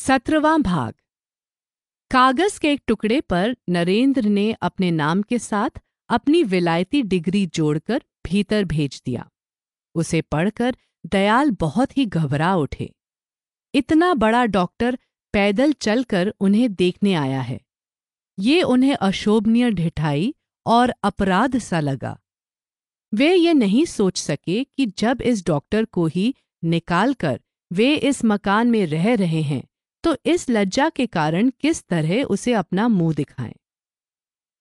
सत्रवां भाग। कागज़ के एक टुकड़े पर नरेंद्र ने अपने नाम के साथ अपनी विलायती डिग्री जोड़कर भीतर भेज दिया। उसे पढ़कर दयाल बहुत ही घबरा उठे। इतना बड़ा डॉक्टर पैदल चलकर उन्हें देखने आया है। ये उन्हें अशोभनीय ढिठाई और अपराध सा लगा। वे ये नहीं सोच सके कि जब इस डॉक्टर को ही निकालकर वे इस मकान में रह रहे हैं तो इस लज्जा के कारण किस तरह उसे अपना मुँह दिखाएँ?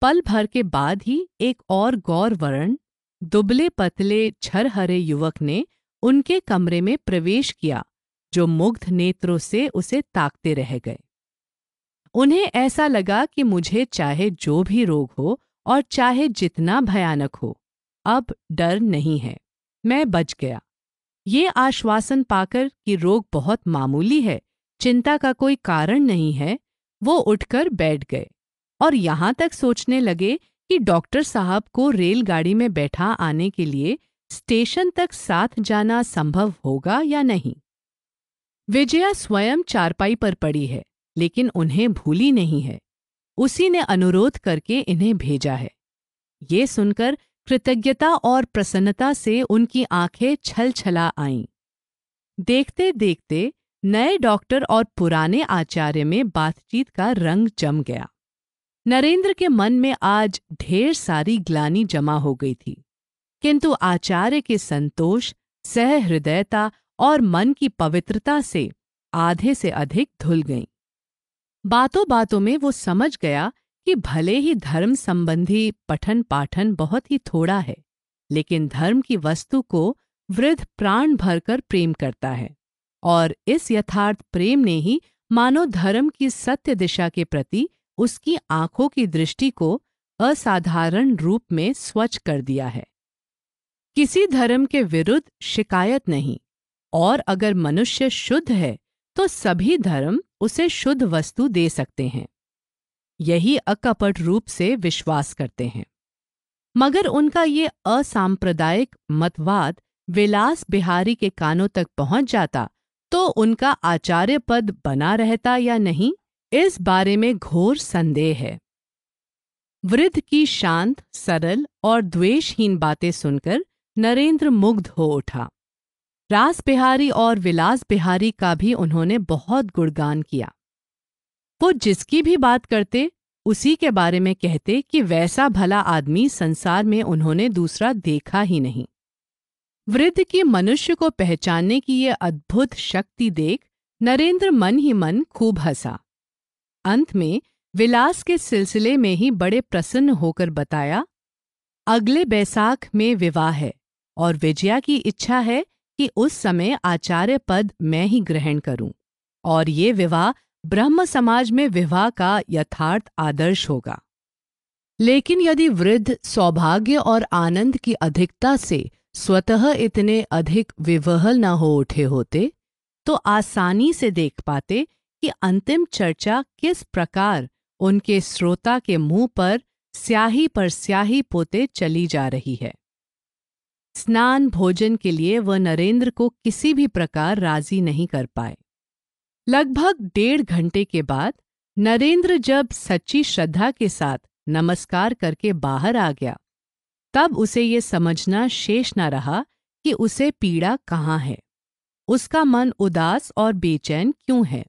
पल भर के बाद ही एक और गौर वर्ण, दुबले पतले छरहरे युवक ने उनके कमरे में प्रवेश किया, जो मुग्ध नेत्रों से उसे ताकते रह गए। उन्हें ऐसा लगा कि मुझे चाहे जो भी रोग हो और चाहे जितना भयानक हो, अब डर नहीं है, मैं बच गया। ये आश्वासन पाकर कि रोग बहुत मामूली है चिंता का कोई कारण नहीं है, वो उठकर बैठ गए और यहाँ तक सोचने लगे कि डॉक्टर साहब को रेलगाड़ी में बैठा आने के लिए स्टेशन तक साथ जाना संभव होगा या नहीं। विजया स्वयं चारपाई पर पड़ी है, लेकिन उन्हें भूली नहीं है। उसी ने अनुरोध करके इन्हें भेजा है। ये सुनकर कृतज्ञता और प्रसन्नता से उनकी आँखें छल छला आईं। देखते देखते नए डॉक्टर और पुराने आचार्य में बातचीत का रंग जम गया। नरेंद्र के मन में आज ढेर सारी ग्लानी जमा हो गई थी। किंतु आचार्य के संतोष, सहृदयता और मन की पवित्रता से आधे से अधिक धुल गईं। बातों बातों में वो समझ गया कि भले ही धर्म संबंधी पठन पाठन बहुत ही थोड़ा है, लेकिन धर्म की वस्तु को वृद्ध प्राण भरकर प्रेम करता है। और इस यथार्थ प्रेम ने ही मानव धर्म की सत्य दिशा के प्रति उसकी आँखों की दृष्टि को असाधारण रूप में स्वच्छ कर दिया है। किसी धर्म के विरुद्ध शिकायत नहीं, और अगर मनुष्य शुद्ध है तो सभी धर्म उसे शुद्ध वस्तु दे सकते हैं। यही अकपट रूप से विश्वास करते हैं। मगर उनका ये असांप्रदायिक मतवाद विलास बिहारी के कानों तक पहुँच जाता तो उनका आचार्य पद बना रहता या नहीं, इस बारे में घोर संदेह है। वृद्ध की शांत, सरल और द्वेषहीन बातें सुनकर नरेंद्र मुग्ध हो उठा। रास बिहारी और विलास बिहारी का भी उन्होंने बहुत गुणगान किया। वो जिसकी भी बात करते, उसी के बारे में कहते कि वैसा भला आदमी संसार में उन्होंने दूसरा देखा ही नहीं। वृद्ध की मनुष्य को पहचानने की ये अद्भुत शक्ति देख नरेंद्र मन ही मन खूब हंसा। अंत में विलास के सिलसिले में ही बड़े प्रसन्न होकर बताया, अगले बैसाख में विवाह है और विजया की इच्छा है कि उस समय आचार्य पद मैं ही ग्रहण करूँ और ये विवाह ब्रह्म समाज में विवाह का यथार्थ आदर्श होगा। लेकिन यदि वृद्ध सौभाग्य और आनंद की अधिकता से स्वतः इतने अधिक विवहल न हो उठे होते तो आसानी से देख पाते कि अंतिम चर्चा किस प्रकार उनके श्रोता के मुँह पर स्याही पर स्याही पोते चली जा रही है। स्नान भोजन के लिए वह नरेंद्र को किसी भी प्रकार राज़ी नहीं कर पाए। लगभग डेढ़ घंटे के बाद नरेंद्र जब सच्ची श्रद्धा के साथ नमस्कार करके बाहर आ गया तब उसे ये समझना शेष न रहा कि उसे पीड़ा कहाँ है। उसका मन उदास और बेचैन क्यों है?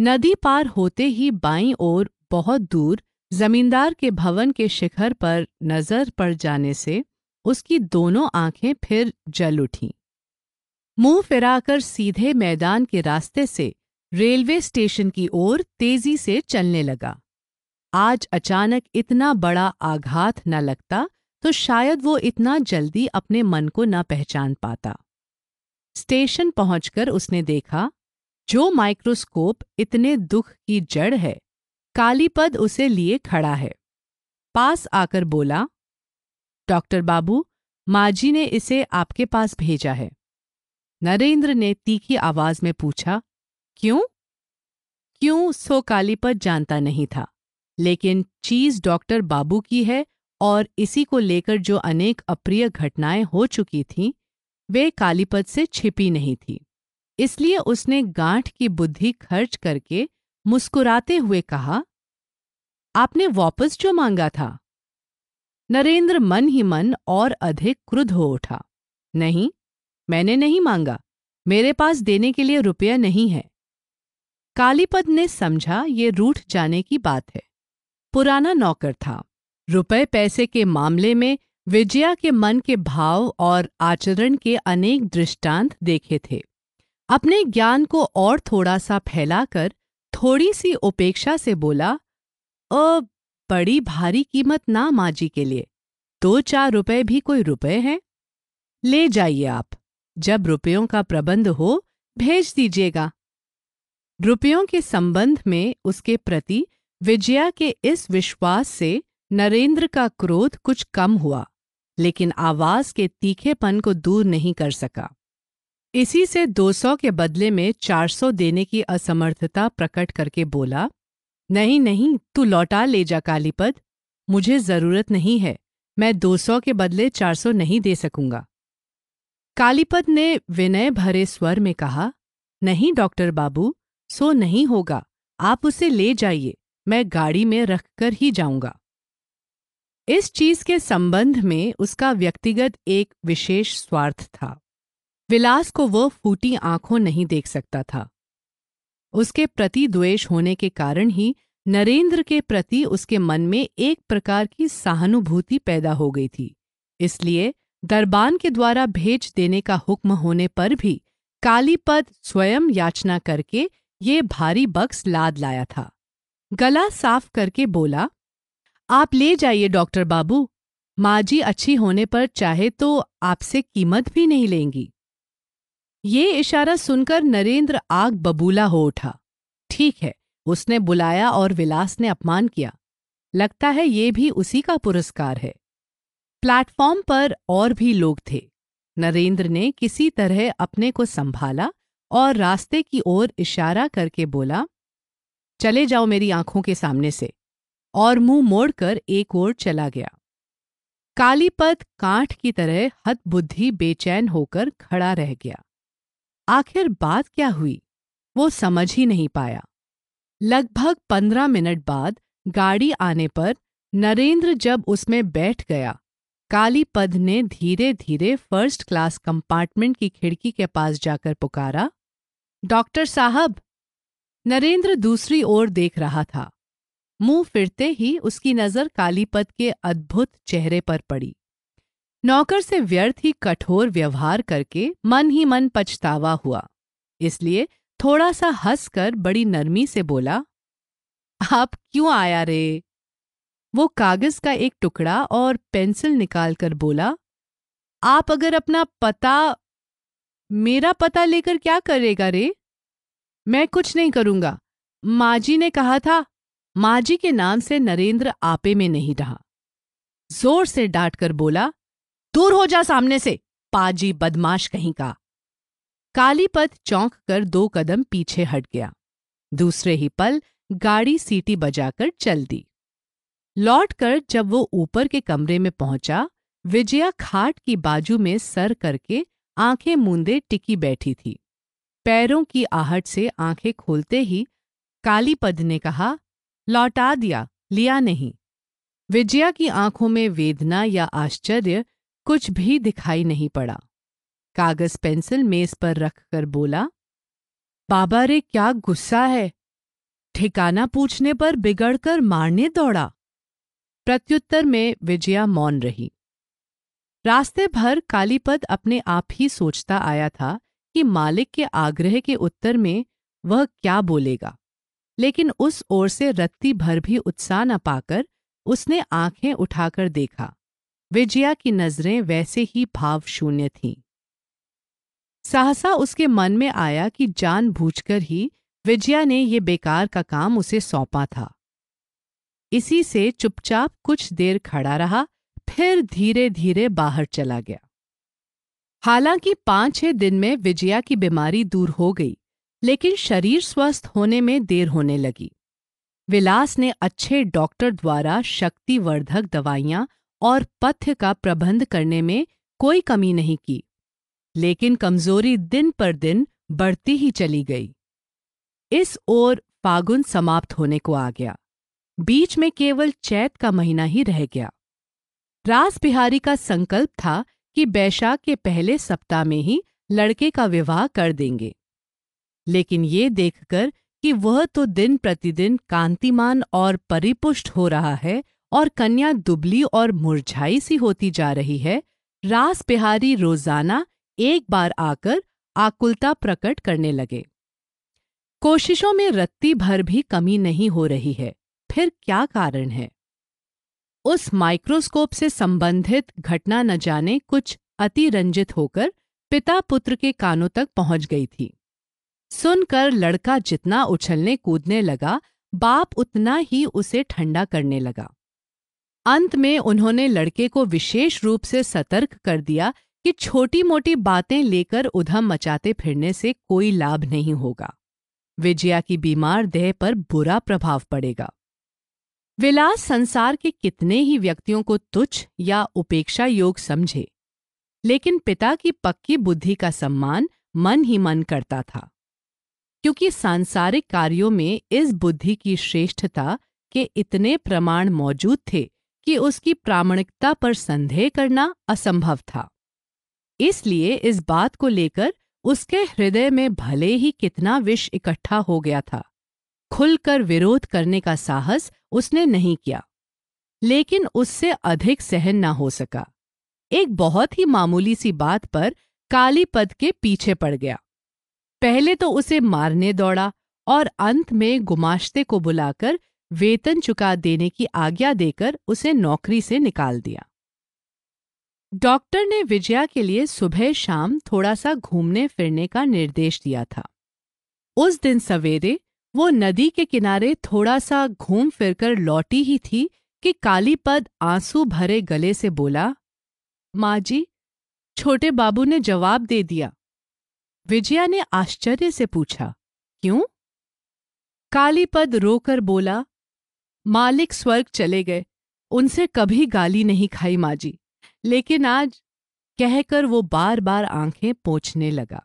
नदी पार होते ही बाईं ओर बहुत दूर जमींदार के भवन के शिखर पर नज़र पड़ जाने से उसकी दोनों आँखें फिर जल उठीं। मुँह फिराकर सीधे मैदान के रास्ते से रेलवे स्टेशन की ओर तेज़ी से चलने लगा। आज अचानक इतना बड़ा आघात न लगता तो शायद वो इतना जल्दी अपने मन को न पहचान पाता। स्टेशन पहुंचकर उसने देखा, जो माइक्रोस्कोप इतने दुख की जड़ है कालीपद उसे लिए खड़ा है। पास आकर बोला, डॉक्टर बाबू, माजी ने इसे आपके पास भेजा है। नरेंद्र ने तीखी आवाज़ में पूछा, क्यों? क्यों सो कालीपद जानता नहीं था, लेकिन चीज़ डॉक्टर बाबू की है और इसी को लेकर जो अनेक अप्रिय घटनाएँ हो चुकी थीं, वे कालीपत से छिपी नहीं थी। इसलिए उसने गांठ की बुद्धि खर्च करके मुस्कुराते हुए कहा, आपने वापस जो मांगा था? नरेंद्र मन ही मन और अधिक क्रुद्ध हो उठा, नहीं, मैंने नहीं मांगा। मेरे पास देने के लिए रुपया नहीं है। कालीपद ने समझा ये रूठ जाने की बात है। पुराना नौकर था। रुपए पैसे के मामले में विजया के मन के भाव और आचरण के अनेक दृष्टांत देखे थे। अपने ज्ञान को और थोड़ा सा फैलाकर थोड़ी सी उपेक्षा से बोला, अ, बड़ी भारी कीमत ना माजी के लिए। दो चार रुपए भी कोई रुपए हैं? ले जाइए आप। जब रुपयों का प्रबंध हो, भेज दीजिएगा। रुपयों के संबंध में उसके प्रति विजया के इस विश्वास से नरेंद्र का क्रोध कुछ कम हुआ, लेकिन आवाज़ के तीखेपन को दूर नहीं कर सका। इसी से 200 के बदले में 400 देने की असमर्थता प्रकट करके बोला, नहीं नहीं, तू लौटा ले जा, कालीपद। मुझे ज़रूरत नहीं है, मैं 200 के बदले 400 नहीं दे सकूँगा। कालीपद ने विनय भरे स्वर में कहा, नहीं, डॉक्टर बाबू, सो नहीं होगा, आप उसे ले जाइए, मैं गाड़ी में रखकर ही जाऊँगा। इस चीज़ के संबंध में उसका व्यक्तिगत एक विशेष स्वार्थ था। विलास को वह फूटी आँखों नहीं देख सकता था। उसके प्रति द्वेष होने के कारण ही नरेंद्र के प्रति उसके मन में एक प्रकार की सहानुभूति पैदा हो गई थी। इसलिए दरबान के द्वारा भेज देने का हुक्म होने पर भी कालीपद स्वयं याचना करके ये भारी बक्स लाद लाया था। गला साफ़ करके बोला आप ले जाइए, डॉक्टर बाबू। माँ जी अच्छी होने पर चाहे तो आपसे कीमत भी नहीं लेंगी। ये इशारा सुनकर नरेंद्र आग बबूला हो उठा। ठीक है, उसने बुलाया और विलास ने अपमान किया। लगता है ये भी उसी का पुरस्कार है। प्लेटफॉर्म पर और भी लोग थे। नरेंद्र ने किसी तरह अपने को संभाला और रास्ते की ओर इशारा करके बोला, चले जाओ मेरी आँखों के सामने से। और मुँह मोड़कर एक ओर चला गया। कालीपद कांठ की तरह हतबुद्धि बेचैन होकर खड़ा रह गया। आखिर बात क्या हुई? वो समझ ही नहीं पाया। लगभग पंद्रह मिनट बाद गाड़ी आने पर नरेंद्र जब उसमें बैठ गया, कालीपद ने धीरे धीरे फ़र्स्ट क्लास कंपार्टमेंट की खिड़की के पास जाकर पुकारा, डॉक्टर साहब, नरेंद्र दूसरी ओर देख रहा था। मुँह फिरते ही उसकी नज़र कालीपत के अद्भुत चेहरे पर पड़ी। नौकर से व्यर्थ ही कठोर व्यवहार करके मन ही मन पछतावा हुआ। इसलिए थोड़ा सा हंसकर बड़ी नरमी से बोला, आप क्यों आया रे? वो कागज़ का एक टुकड़ा और पेंसिल निकालकर बोला, आप अगर अपना पता, मेरा पता लेकर क्या करेगा रे? मैं कुछ नहीं करूँगा। माजी ने कहा था माजी के नाम से नरेंद्र आपे में नहीं रहा। ज़ोर से डांट कर बोला, दूर हो जा सामने से, पाजी बदमाश, कहीं का कालीपद चौंक कर दो कदम पीछे हट गया। दूसरे ही पल गाड़ी सीटी बजाकर चल दी। लौटकर जब वो ऊपर के कमरे में पहुँचा, विजया खाट की बाजू में सर करके आँखें मूंदे टिकी बैठी थी। पैरों की आहट से आँखें खोलते ही कालीपद ने कहा लौटा दिया, लिया नहीं। विजया की आँखों में वेदना या आश्चर्य कुछ भी दिखाई नहीं पड़ा। कागज़ पेंसिल मेज पर रखकर बोला, बाबा रे, क्या गुस्सा है? ठिकाना पूछने पर बिगड़कर मारने दौड़ा। प्रत्युत्तर में विजया मौन रही। रास्ते भर कालीपद अपने आप ही सोचता आया था कि मालिक के आग्रह के उत्तर में वह क्या बोलेगा। लेकिन उस ओर से रत्ती भर भी उत्साह न पाकर उसने आँखें उठाकर देखा। विजया की नज़रें वैसे ही भाव शून्य थीं। सहसा उसके मन में आया कि जानबूझकर ही विजया ने ये बेकार का काम उसे सौंपा था। इसी से चुपचाप कुछ देर खड़ा रहा, फिर धीरे धीरे बाहर चला गया। हालाँकि पाँच छह दिन में विजया की बीमारी दूर हो गई। लेकिन शरीर स्वस्थ होने में देर होने लगी। विलास ने अच्छे डॉक्टर द्वारा शक्तिवर्धक दवाइयाँ और पथ्य का प्रबंध करने में कोई कमी नहीं की, लेकिन कमज़ोरी दिन पर दिन बढ़ती ही चली गई। इस ओर फागुन समाप्त होने को आ गया। बीच में केवल चैत का महीना ही रह गया। रास बिहारी का संकल्प था कि बैशाख के पहले सप्ताह में ही लड़के का विवाह कर देंगे। लेकिन ये देखकर कि वह तो दिन प्रतिदिन कांतिमान और परिपुष्ट हो रहा है और कन्या दुबली और मुरझाई सी होती जा रही है, रास बिहारी रोज़ाना एक बार आकर आकुलता प्रकट करने लगे। कोशिशों में रत्ती भर भी कमी नहीं हो रही है, फिर क्या कारण है? उस माइक्रोस्कोप से संबंधित घटना न जाने कुछ अतिरंजित होकर पिता पुत्र के कानों तक पहुँच गई थी। सुनकर लड़का जितना उछलने कूदने लगा, बाप उतना ही उसे ठंडा करने लगा। अंत में उन्होंने लड़के को विशेष रूप से सतर्क कर दिया कि छोटी मोटी बातें लेकर उधम मचाते फिरने से कोई लाभ नहीं होगा। विजया की बीमार देह पर बुरा प्रभाव पड़ेगा। विलास संसार के कितने ही व्यक्तियों को तुच्छ या उपेक्षा योग समझे, लेकिन पिता की पक्की बुद्धि का सम्मान मन ही मन करता था। क्योंकि सांसारिक कार्यों में इस बुद्धि की श्रेष्ठता के इतने प्रमाण मौजूद थे कि उसकी प्रामाणिकता पर संदेह करना असंभव था। इसलिए इस बात को लेकर उसके हृदय में भले ही कितना विष इकट्ठा हो गया था, खुलकर विरोध करने का साहस उसने नहीं किया। लेकिन उससे अधिक सहन न हो सका। एक बहुत ही मामूली सी बात पर काली पद के पीछे पड़ गया। पहले तो उसे मारने दौड़ा और अंत में गुमाश्ते को बुलाकर वेतन चुका देने की आज्ञा देकर उसे नौकरी से निकाल दिया। डॉक्टर ने विजया के लिए सुबह शाम थोड़ा सा घूमने फिरने का निर्देश दिया था। उस दिन सवेरे वो नदी के किनारे थोड़ा सा घूम फिरकर लौटी ही थी कि कालीपद आँसू भरे गले से बोला, माँ जी, छोटे बाबू ने जवाब दे दिया। विजया ने आश्चर्य से पूछा, क्यों? कालीपद रोकर बोला, मालिक स्वर्ग चले गए, उनसे कभी गाली नहीं खाई माँ जी लेकिन आज कहकर वो बार बार आँखें पोछने लगा।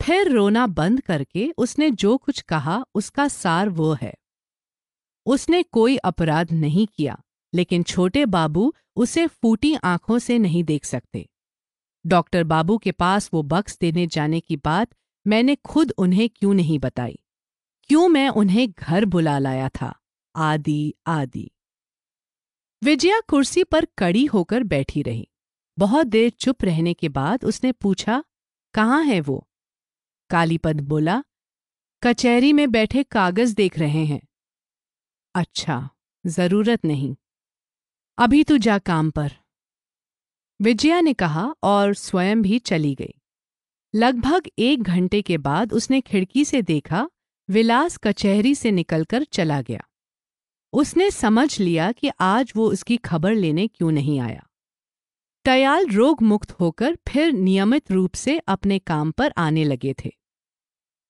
फिर रोना बंद करके उसने जो कुछ कहा, उसका सार वो है। उसने कोई अपराध नहीं किया, लेकिन छोटे बाबू उसे फूटी आँखों से नहीं देख सकते। डॉक्टर बाबू के पास वो बक्स देने जाने की बात मैंने खुद उन्हें क्यों नहीं बताई? क्यों मैं उन्हें घर बुला लाया था? आदि आदि। विजया कुर्सी पर कड़ी होकर बैठी रही। बहुत देर चुप रहने के बाद उसने पूछा, कहाँ है वो? कालीपद बोला, कचहरी में बैठे कागज़ देख रहे हैं। अच्छा ज़रूरत नहीं। अभी तू जा काम पर। विजया ने कहा और स्वयं भी चली गई। लगभग एक घंटे के बाद उसने खिड़की से देखा, विलास कचहरी से निकलकर चला गया। उसने समझ लिया कि आज वो उसकी खबर लेने क्यों नहीं आया। दयाल रोग मुक्त होकर फिर नियमित रूप से अपने काम पर आने लगे थे।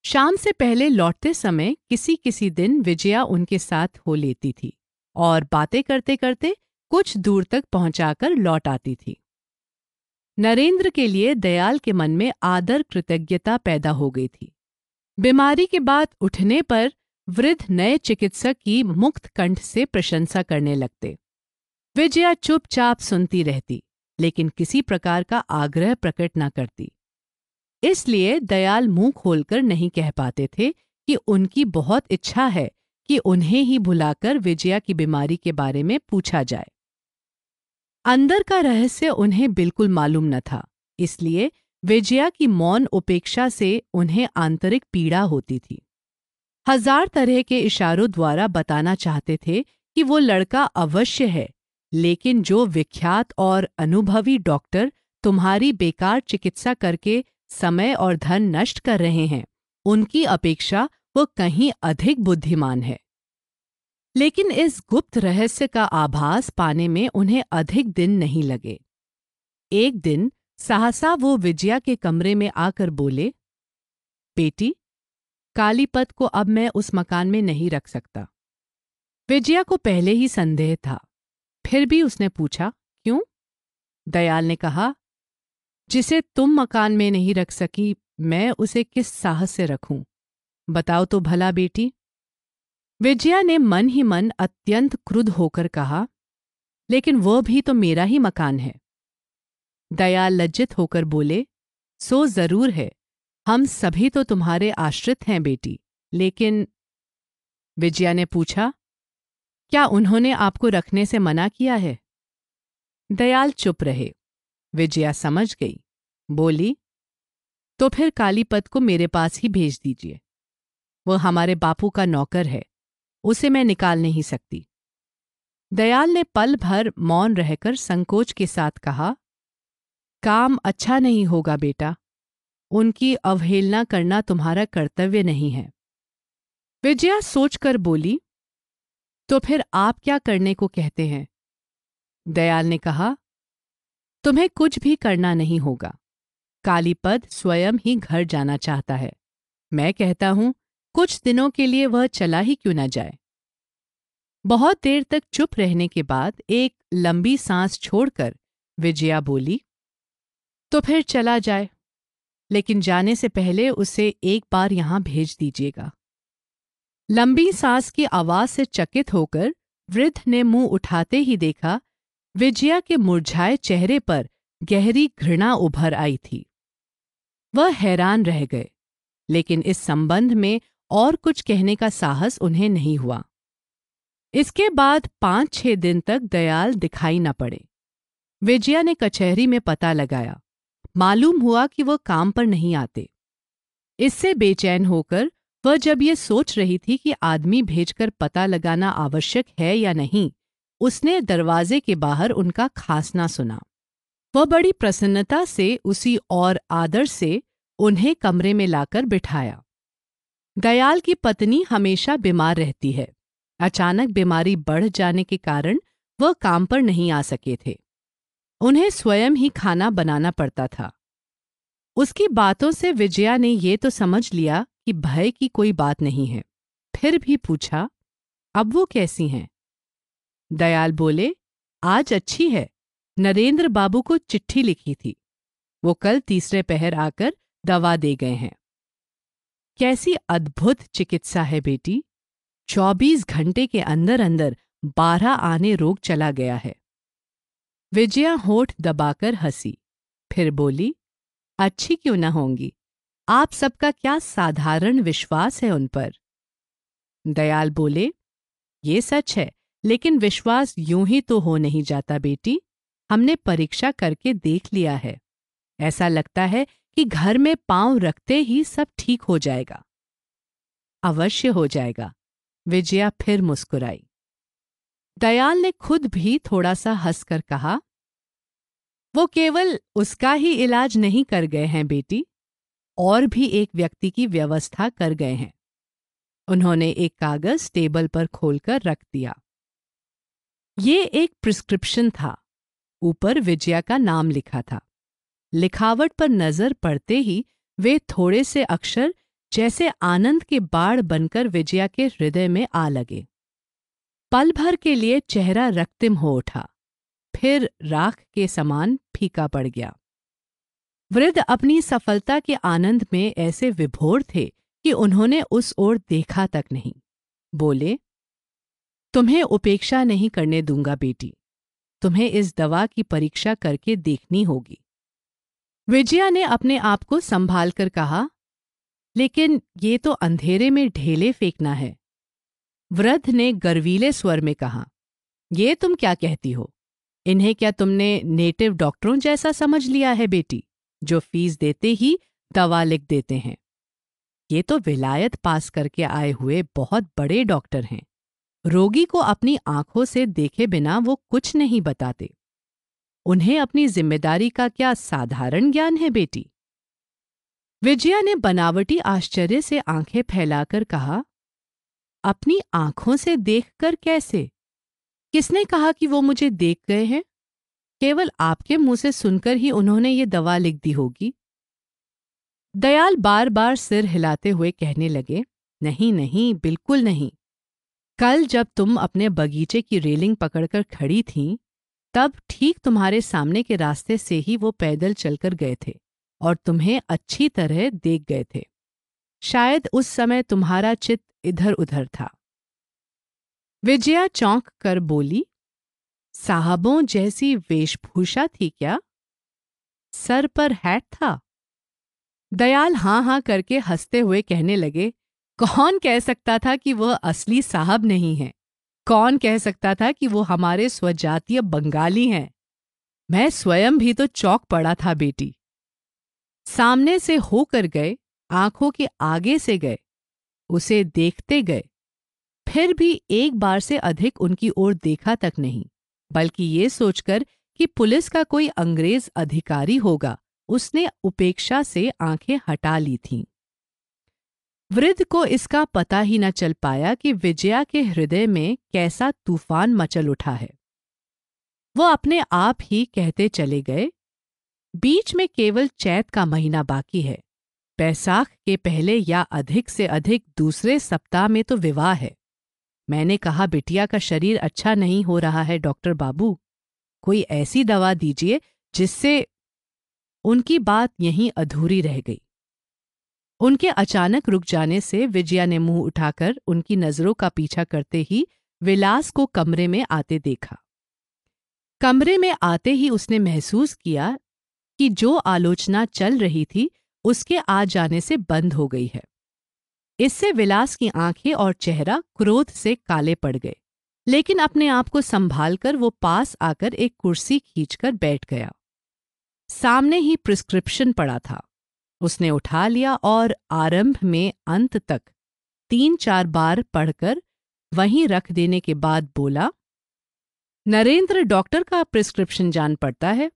शाम से पहले लौटते समय किसी किसी दिन विजया उनके साथ हो लेती थी और बातें करते करते कुछ दूर तक पहुंचाकर लौट आती थी। नरेंद्र के लिए दयाल के मन में आदर कृतज्ञता पैदा हो गई थी। बीमारी के बाद उठने पर वृद्ध नए चिकित्सक की मुक्त कंठ से प्रशंसा करने लगते। विजया चुपचाप सुनती रहती, लेकिन किसी प्रकार का आग्रह प्रकट न करती। इसलिए दयाल मुँह खोलकर नहीं कह पाते थे कि उनकी बहुत इच्छा है कि उन्हें ही भुलाकर विजया की बीमारी के बारे में पूछा जाए। अंदर का रहस्य उन्हें बिल्कुल मालूम न था, इसलिए विजया की मौन उपेक्षा से उन्हें आंतरिक पीड़ा होती थी। हज़ार तरह के इशारों द्वारा बताना चाहते थे कि वो लड़का अवश्य है, लेकिन जो विख्यात और अनुभवी डॉक्टर तुम्हारी बेकार चिकित्सा करके समय और धन नष्ट कर रहे हैं, उनकी अपेक्षा वो कहीं अधिक बुद्धिमान है। लेकिन इस गुप्त रहस्य का आभास पाने में उन्हें अधिक दिन नहीं लगे। एक दिन सहसा वो विजया के कमरे में आकर बोले, बेटी, कालीपत को अब मैं उस मकान में नहीं रख सकता। विजया को पहले ही संदेह था, फिर भी उसने पूछा, क्यों? दयाल ने कहा, जिसे तुम मकान में नहीं रख सकी, मैं उसे किस साहस से रखूँ? बताओ तो भला बेटी। विजया ने मन ही मन अत्यंत क्रुद्ध होकर कहा, लेकिन वह भी तो मेरा ही मकान है। दयाल लज्जित होकर बोले, सो ज़रूर है। हम सभी तो तुम्हारे आश्रित हैं बेटी, लेकिन विजया ने पूछा, क्या उन्होंने आपको रखने से मना किया है? दयाल चुप रहे। विजया समझ गई, बोली तो फिर कालीपत को मेरे पास ही भेज दीजिए। वह हमारे बापू का नौकर है। उसे मैं निकाल नहीं सकती। दयाल ने पल भर मौन रहकर संकोच के साथ कहा, काम अच्छा नहीं होगा बेटा। उनकी अवहेलना करना तुम्हारा कर्तव्य नहीं है। विजया सोचकर बोली तो फिर आप क्या करने को कहते हैं? दयाल ने कहा, तुम्हें कुछ भी करना नहीं होगा। कालीपद स्वयं ही घर जाना चाहता है। मैं कहता हूँ कुछ दिनों के लिए वह चला ही क्यों न जाए। बहुत देर तक चुप रहने के बाद एक लंबी सांस छोड़कर विजया बोली तो फिर चला जाए, लेकिन जाने से पहले उसे एक बार यहाँ भेज दीजिएगा। लंबी सांस की आवाज़ से चकित होकर वृद्ध ने मुँह उठाते ही देखा, विजया के मुरझाए चेहरे पर गहरी घृणा उभर आई थी। वह हैरान रह गए, लेकिन इस संबंध में और कुछ कहने का साहस उन्हें नहीं हुआ। इसके बाद पाँच छह दिन तक दयाल दिखाई न पड़े। विजया ने कचहरी में पता लगाया। मालूम हुआ कि वह काम पर नहीं आते। इससे बेचैन होकर वह जब ये सोच रही थी कि आदमी भेजकर पता लगाना आवश्यक है या नहीं, उसने दरवाजे के बाहर उनका खासना सुना। वह बड़ी प्रसन्नता से उसी और आदर से उन्हें कमरे में लाकर बिठाया। दयाल की पत्नी हमेशा बीमार रहती है। अचानक बीमारी बढ़ जाने के कारण वह काम पर नहीं आ सके थे। उन्हें स्वयं ही खाना बनाना पड़ता था। उसकी बातों से विजया ने ये तो समझ लिया कि भय की कोई बात नहीं है। फिर भी पूछा, अब वो कैसी हैं? दयाल बोले, आज अच्छी है। नरेंद्र बाबू को चिट्ठी लिखी थी। वो कल तीसरे पहर आकर दवा दे गए हैं। कैसी अद्भुत चिकित्सा है बेटी। चौबीस घंटे के अंदर अंदर बारह आने रोग चला गया है। विजया होठ दबाकर हँसी, फिर बोली, अच्छी क्यों न होंगी? आप सबका क्या साधारण विश्वास है उन पर? दयाल बोले, ये सच है, लेकिन विश्वास यूँ ही तो हो नहीं जाता बेटी। हमने परीक्षा करके देख लिया है। ऐसा लगता है कि घर में पाँव रखते ही सब ठीक हो जाएगा। अवश्य हो जाएगा। विजया फिर मुस्कुराई। दयाल ने खुद भी थोड़ा सा हंसकर कहा, वो केवल उसका ही इलाज नहीं कर गए हैं बेटी, और भी एक व्यक्ति की व्यवस्था कर गए हैं। उन्होंने एक कागज़ टेबल पर खोलकर रख दिया। ये एक प्रिस्क्रिप्शन था। ऊपर विजया का नाम लिखा था। लिखावट पर नज़र पड़ते ही वे थोड़े से अक्षर जैसे आनंद के बाढ़ बनकर विजया के हृदय में आ लगे। पल भर के लिए चेहरा रक्तिम हो उठा। फिर राख के समान फीका पड़ गया। वृद्ध अपनी सफलता के आनंद में ऐसे विभोर थे कि उन्होंने उस ओर देखा तक नहीं। बोले, तुम्हें उपेक्षा नहीं करने दूँगा बेटी। तुम्हें इस दवा की परीक्षा करके देखनी होगी। विजया ने अपने आप को संभाल कर कहा, लेकिन ये तो अंधेरे में ढेले फेंकना है। वृद्ध ने गर्वीले स्वर में कहा, ये तुम क्या कहती हो? इन्हें क्या तुमने नेटिव डॉक्टरों जैसा समझ लिया है बेटी, जो फ़ीस देते ही दवा लिख देते हैं? ये तो विलायत पास करके आए हुए बहुत बड़े डॉक्टर हैं। रोगी को अपनी आँखों से देखे बिना वो कुछ नहीं बताते। उन्हें अपनी ज़िम्मेदारी का क्या साधारण ज्ञान है, बेटी? विजया ने बनावटी आश्चर्य से आँखें फैलाकर कहा, अपनी आँखों से देखकर कैसे? किसने कहा कि वो मुझे देख गए हैं? केवल आपके मुँह से सुनकर ही उन्होंने ये दवा लिख दी होगी? दयाल बार बार सिर हिलाते हुए कहने लगे, नहीं नहीं, बिल्कुल नहीं। कल जब तुम अपने बगीचे की रेलिंग पकड़कर खड़ी थीं तब ठीक तुम्हारे सामने के रास्ते से ही वो पैदल चलकर गए थे और तुम्हें अच्छी तरह देख गए थे। शायद उस समय तुम्हारा चित्त इधर उधर था। विजया चौंक कर बोली, साहबों जैसी वेशभूषा थी क्या? सर पर हैट था? दयाल हाँ हाँ करके हँसते हुए कहने लगे, कौन कह सकता था कि वह असली साहब नहीं है? कौन कह सकता था कि वो हमारे स्वजातीय बंगाली हैं? मैं स्वयं भी तो चौक पड़ा था, बेटी। सामने से होकर गए, आँखों के आगे से गए, उसे देखते गए। फिर भी एक बार से अधिक उनकी ओर देखा तक नहीं, बल्कि ये सोचकर कि पुलिस का कोई अंग्रेज़ अधिकारी होगा, उसने उपेक्षा से आँखें हटा ली थीं। वृद्ध को इसका पता ही न चल पाया कि विजया के हृदय में कैसा तूफ़ान मचल उठा है। वो अपने आप ही कहते चले गए, बीच में केवल चैत का महीना बाकी है। बैसाख के पहले या अधिक से अधिक दूसरे सप्ताह में तो विवाह है। मैंने कहा, बिटिया का शरीर अच्छा नहीं हो रहा है, डॉक्टर बाबू। कोई ऐसी दवा दीजिए जिससे उनकी बात यहीं अधूरी रह गई। उनके अचानक रुक जाने से विजया ने मुँह उठाकर उनकी नज़रों का पीछा करते ही विलास को कमरे में आते देखा। कमरे में आते ही उसने महसूस किया कि जो आलोचना चल रही थी, उसके आ जाने से बंद हो गई है। इससे विलास की आँखें और चेहरा क्रोध से काले पड़ गए, लेकिन अपने आप को संभालकर वो पास आकर एक कुर्सी खींचकर बैठ गया। सामने ही प्रिस्क्रिप्शन पड़ा था। उसने उठा लिया और आरंभ में अंत तक तीन चार बार पढ़कर वहीं रख देने के बाद बोला, नरेंद्र, डॉक्टर का प्रिस्क्रिप्शन जान पड़ता है।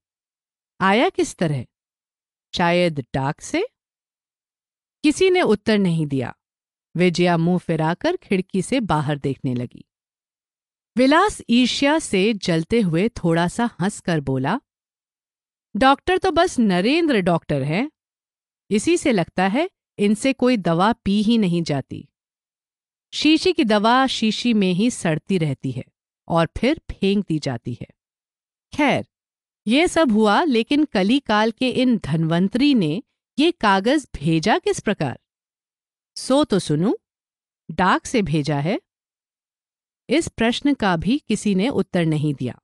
आया किस तरह? शायद डाक से? किसी ने उत्तर नहीं दिया। विजया मुँह फिराकर खिड़की से बाहर देखने लगी। विलास ईर्ष्या से जलते हुए थोड़ा सा हंसकर बोला, डॉक्टर तो बस नरेंद्र डॉक्टर है। इसी से लगता है, इनसे कोई दवा पी ही नहीं जाती। शीशी की दवा शीशी में ही सड़ती रहती है और फिर फेंक दी जाती है। खैर, ये सब हुआ लेकिन कली काल के इन धनवंतरी ने ये कागज़ भेजा किस प्रकार? सो तो सुनू, डाक से भेजा है। इस प्रश्न का भी किसी ने उत्तर नहीं दिया।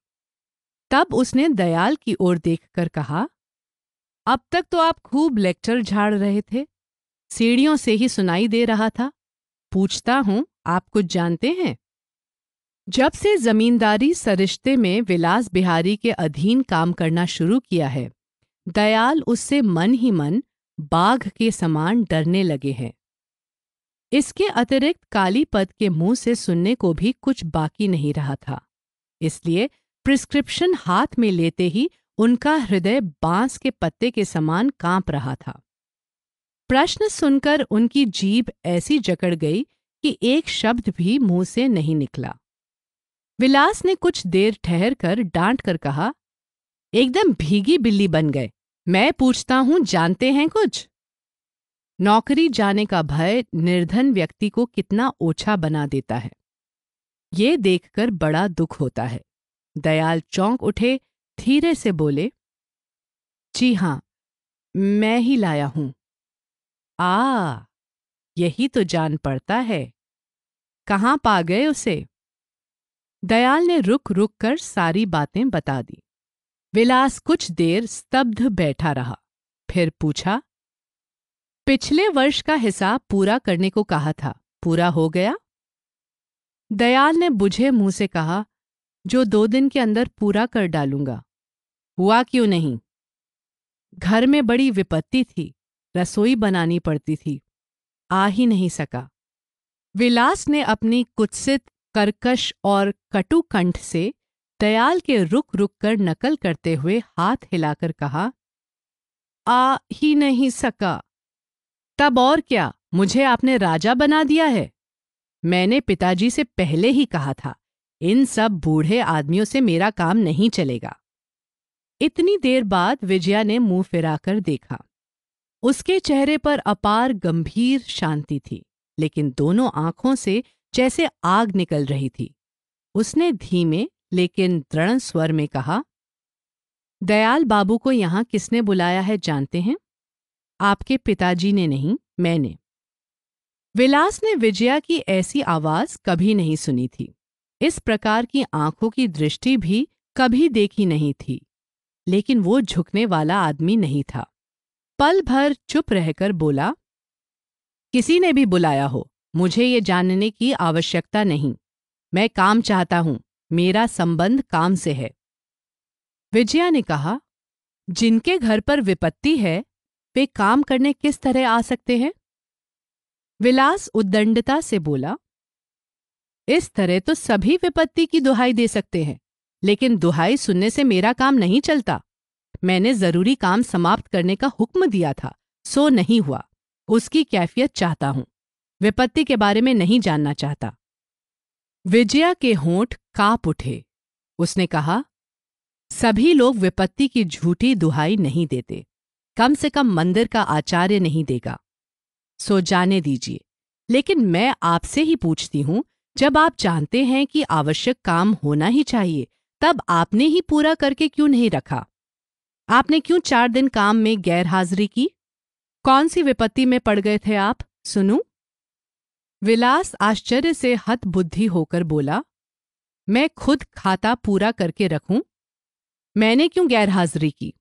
तब उसने दयाल की ओर देखकर कहा अब तक तो आप खूब लेक्चर झाड़ रहे थे। सीढ़ियों से ही सुनाई दे रहा था। पूछता हूँ, आप कुछ जानते हैं? जब से जमींदारी सरिश्ते में विलास बिहारी के अधीन काम करना शुरू किया है, दयाल उससे मन ही मन बाघ के समान डरने लगे हैं। इसके अतिरिक्त काली पद के मुँह से सुनने को भी कुछ बाकी नहीं रहा था। इसलिए प्रिस्क्रिप्शन हाथ में लेते ही उनका हृदय बाँस के पत्ते के समान काँप रहा था। प्रश्न सुनकर उनकी जीभ ऐसी जकड़ गई कि एक शब्द भी मुँह से नहीं निकला। विलास ने कुछ देर ठहर कर डांट कर कहा, एकदम भीगी बिल्ली बन गए। मैं पूछता हूँ, जानते हैं कुछ? नौकरी जाने का भय निर्धन व्यक्ति को कितना ओछा बना देता है। ये देखकर बड़ा दुख होता है। दयाल चौंक उठे धीरे से बोले, जी हाँ, मैं ही लाया हूँ। आ, यही तो जान पड़ता है। कहाँ पा गए उसे? दयाल ने रुक रुक कर सारी बातें बता दी। विलास कुछ देर स्तब्ध बैठा रहा, फिर पूछा, पिछले वर्ष का हिसाब पूरा करने को कहा था, पूरा हो गया? दयाल ने बुझे मुँह से कहा, जो दो दिन के अंदर पूरा कर डालूँगा। हुआ क्यों नहीं? घर में बड़ी विपत्ति थी, रसोई बनानी पड़ती थी, आ ही नहीं सका। विलास ने अपनी कुत्सित कर्कश और कटु कंठ से दयाल के रुक रुक कर नकल करते हुए हाथ हिलाकर कहा, आ ही नहीं सका। तब और क्या, मुझे आपने राजा बना दिया है? मैंने पिताजी से पहले ही कहा था, इन सब बूढ़े आदमियों से मेरा काम नहीं चलेगा। इतनी देर बाद विजया ने मुँह फिराकर देखा। उसके चेहरे पर अपार गंभीर शांति थी, लेकिन दोनों आँखों से जैसे आग निकल रही थी। उसने धीमे लेकिन दृढ़ स्वर में कहा, दयाल बाबू को यहाँ किसने बुलाया है जानते हैं? आपके पिताजी ने नहीं, मैंने विलास ने विजया की ऐसी आवाज़ कभी नहीं सुनी थी। इस प्रकार की आँखों की दृष्टि भी कभी देखी नहीं थी। लेकिन वो झुकने वाला आदमी नहीं था। पल भर चुप रहकर बोला, किसी ने भी बुलाया हो, मुझे ये जानने की आवश्यकता नहीं। मैं काम चाहता हूँ, मेरा संबंध काम से है। विजया ने कहा, जिनके घर पर विपत्ति है, वे काम करने किस तरह आ सकते हैं? विलास उद्दंडता से बोला, इस तरह तो सभी विपत्ति की दुहाई दे सकते हैं। लेकिन दुहाई सुनने से मेरा काम नहीं चलता। मैंने ज़रूरी काम समाप्त करने का हुक्म दिया था। सो नहीं हुआ। उसकी कैफियत चाहता हूँ। विपत्ति के बारे में नहीं जानना चाहता। विजया के होंठ काँप उठे। उसने कहा, सभी लोग विपत्ति की झूठी दुहाई नहीं देते। कम से कम मंदिर का आचार्य नहीं देगा। सो जाने दीजिए। लेकिन मैं आपसे ही पूछती हूँ, जब आप जानते हैं कि आवश्यक काम होना ही चाहिए तब आपने ही पूरा करके क्यों नहीं रखा? आपने क्यों चार दिन काम में गैर हाजिरी की? कौन सी विपत्ति में पड़ गए थे आप? सुनू। विलास आश्चर्य से हत बुद्धि होकर बोला, मैं खुद खाता पूरा करके रखूँ? मैंने क्यों गैर हाजिरी की?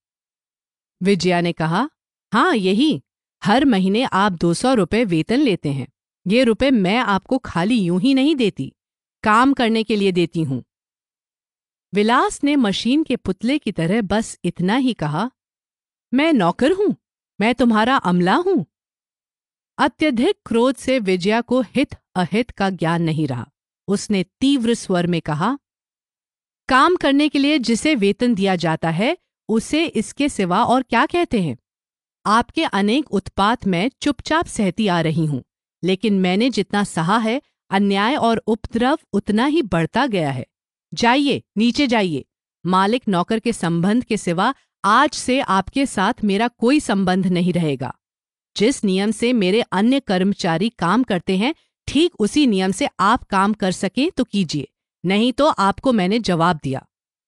विजया ने कहा हाँ यही, हर महीने आप दो सौ रुपये वेतन लेते हैं। ये रुपए मैं आपको खाली यूँ ही नहीं देती। काम करने के लिए देती हूँ। विलास ने मशीन के पुतले की तरह बस इतना ही कहा, मैं नौकर हूँ, मैं तुम्हारा अमला हूँ। अत्यधिक क्रोध से विजया को हित अहित का ज्ञान नहीं रहा। उसने तीव्र स्वर में कहा, काम करने के लिए जिसे वेतन दिया जाता है, उसे इसके सिवा और क्या कहते हैं? आपके अनेक उत्पात मैं चुपचाप सहती आ रही हूँ, लेकिन मैंने जितना सहा है, अन्याय और उपद्रव उतना ही बढ़ता गया है। जाइए, नीचे जाइए। मालिक नौकर के संबंध के सिवा आज से आपके साथ मेरा कोई संबंध नहीं रहेगा। जिस नियम से मेरे अन्य कर्मचारी काम करते हैं, ठीक उसी नियम से आप काम कर सकें तो कीजिए, नहीं तो आपको मैंने जवाब दिया।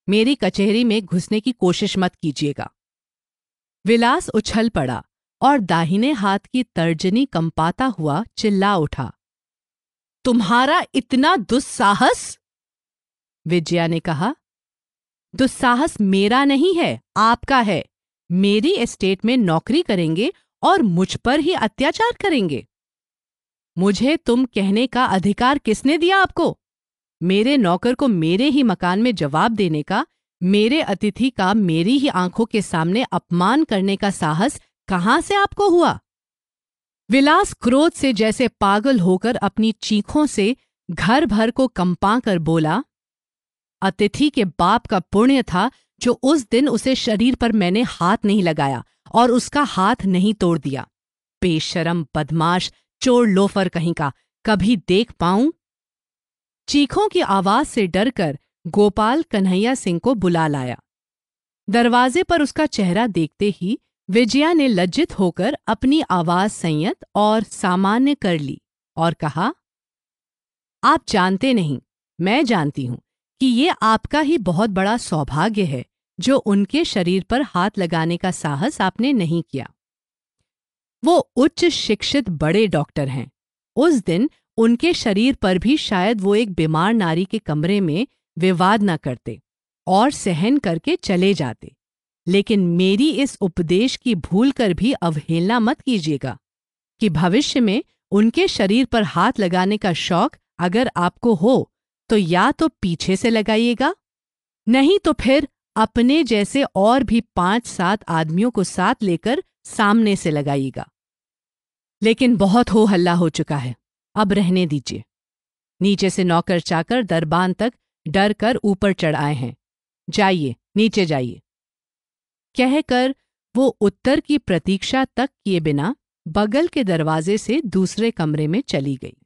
मेरी कचहरी में घुसने की कोशिश मत कीजिएगा। विलास उछल पड़ा और दाहिने हाथ की तर्जनी कंपाता हुआ चिल्ला उठा, तुम्हारा इतना दुस्साहस विजया ने कहा, दुस्साहस मेरा नहीं है, आपका है। मेरी एस्टेट में नौकरी करेंगे और मुझ पर ही अत्याचार करेंगे। मुझे तुम कहने का अधिकार किसने दिया आपको? मेरे नौकर को मेरे ही मकान में जवाब देने का, मेरे अतिथि का मेरी ही आँखों के सामने अपमान करने का साहस कहाँ से आपको हुआ? विलास क्रोध से जैसे पागल होकर अपनी चीखों से घर भर को कंपा कर बोला अतिथि के बाप का पुण्य था जो उस दिन उसे शरीर पर मैंने हाथ नहीं लगाया और उसका हाथ नहीं तोड़ दिया। बेशरम, बदमाश, चोर लोफर कहीं का, कभी देख पाऊँ? चीखों की आवाज़ से डरकर गोपाल कन्हैया सिंह को बुला लाया। दरवाजे पर उसका चेहरा देखते ही विजया ने लज्जित होकर अपनी आवाज़ संयत और सामान्य कर ली और कहा, आप जानते नहीं, मैं जानती हूँ। कि ये आपका ही बहुत बड़ा सौभाग्य है, जो उनके शरीर पर हाथ लगाने का साहस आपने नहीं किया। वो उच्च शिक्षित बड़े डॉक्टर हैं। उस दिन उनके शरीर पर भी शायद वो एक बीमार नारी के कमरे में विवाद न करते और सहन करके चले जाते। लेकिन मेरी इस उपदेश की भूल कर भी अवहेलना मत कीजिएगा कि भविष्य में उनके शरीर पर हाथ लगाने का शौक अगर आपको हो तो या तो पीछे से लगाइएगा, नहीं तो फिर अपने जैसे और भी पाँच सात आदमियों को साथ लेकर सामने से लगाइएगा। लेकिन बहुत हो हल्ला हो चुका है, अब रहने दीजिए। नीचे से नौकर चाकर दरबान तक डर कर ऊपर चढ़ आए हैं। जाइए, नीचे जाइए। कहकर वो उत्तर की प्रतीक्षा तक किए बिना बगल के दरवाजे से दूसरे कमरे में चली गई।